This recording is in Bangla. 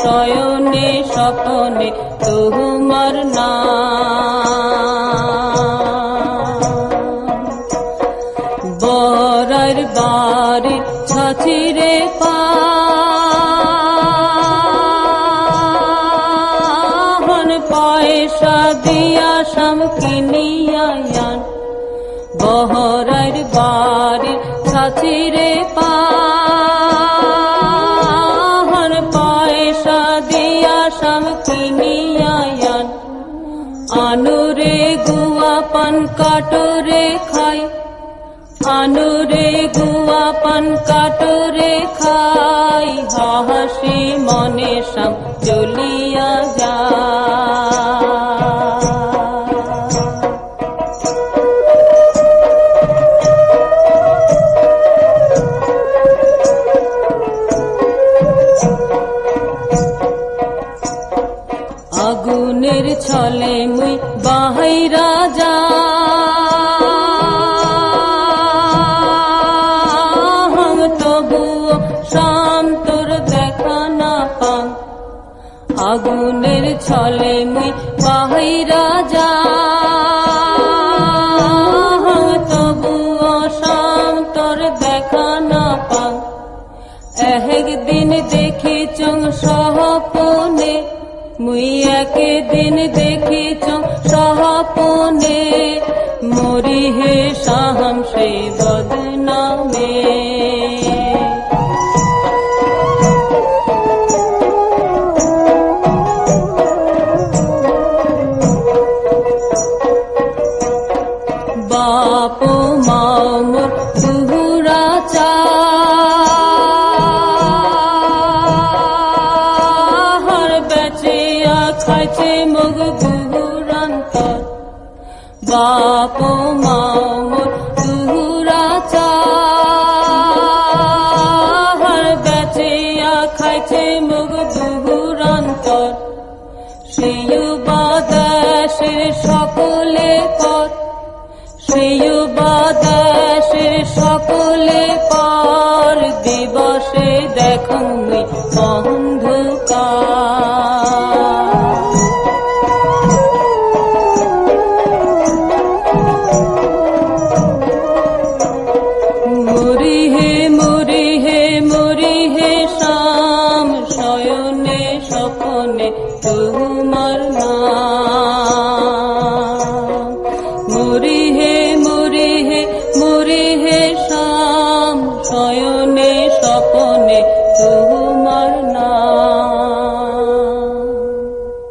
শয়নে স্বপনে তোমার নাম। বরার বাড়ি ছাচিরে পাহন পয়সা দিয়া সাম কিনিয়ায়ান বহরার বাড়ি ছাচিরে পাহন গুয়া পান কাটরে খাই। আনুরে গুয়া পান কাটরে খাই। হাসি মনে সব চলিয়া যা ছলে মুই যা তবুও শাম দেখা আগুনের ছলে মুই বাহাইরা যা তবুও শাম তোর দেখা না পাম। একদিন দেখি চং সহপনে মুই একদিন দেখিছ সহপনে? মরি হে সাহম সেই বদনামে। খাইছে মুগ দুহুরান্তর বাপ মোর দুহুরা চাহার বেচিয়া খাইছে মুগ দুহুরান্তর সেই বাদাসের সকলে পথ সেই বাদাসের সকলে পর। দিবসে দেখুন অন্ধকার তোমার নাম হে মরি হে মরি হে শাম শয়নে